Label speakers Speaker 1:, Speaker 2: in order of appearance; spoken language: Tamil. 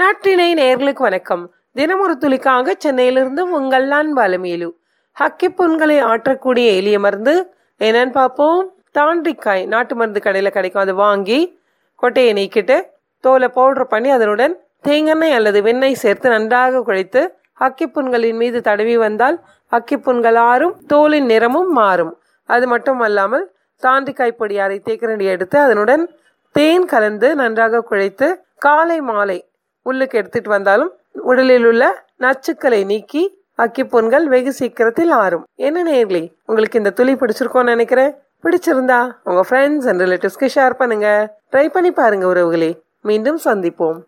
Speaker 1: நாட்டினை நேர்களுக்கு வணக்கம். தினமொரு ஒரு துளிக்காக சென்னையிலிருந்து உங்கள் நான் அலமேலு. ஹக்கி புண்களை ஆற்றக்கூடிய எளிய மருந்து என்னன்னு பார்ப்போம். தாண்டிக்காய் நாட்டு மருந்து கடையில் கிடைக்கும். அதை வாங்கி கொட்டையை நீக்கிட்டு தோலை பவுடர் பண்ணி அதனுடன் தேங்காய் அல்லது வெண்ணெய் சேர்த்து நன்றாக குழைத்து ஹக்கி புண்களின் மீது தடவி வந்தால் ஹக்கி புண்கள் ஆறும் தோலின் நிறமும் மாறும். அது மட்டும் அல்லாமல் தாண்டிக்காய் பொடி அரை தேக்கரண்டி எடுத்து அதனுடன் தேன் கலந்து நன்றாக குழைத்து காலை மாலை உள்ளுக்கு எடுத்துட்டு வந்தாலும் உடலில் உள்ள நச்சுக்களை நீக்கி அக்கிப்புண்கள் வெகு சீக்கிரத்தில் ஆறும். என்ன நேர்களே உங்களுக்கு இந்த துளி பிடிச்சிருக்கோன்னு நினைக்கிறேன். பிடிச்சிருந்தா உங்க ஃப்ரெண்ட்ஸ் அண்ட் ரிலேட்டிவ்ஸ்க்கு ஷேர் பண்ணுங்க. ட்ரை பண்ணி பாருங்க உறவுகளே. மீண்டும் சந்திப்போம்.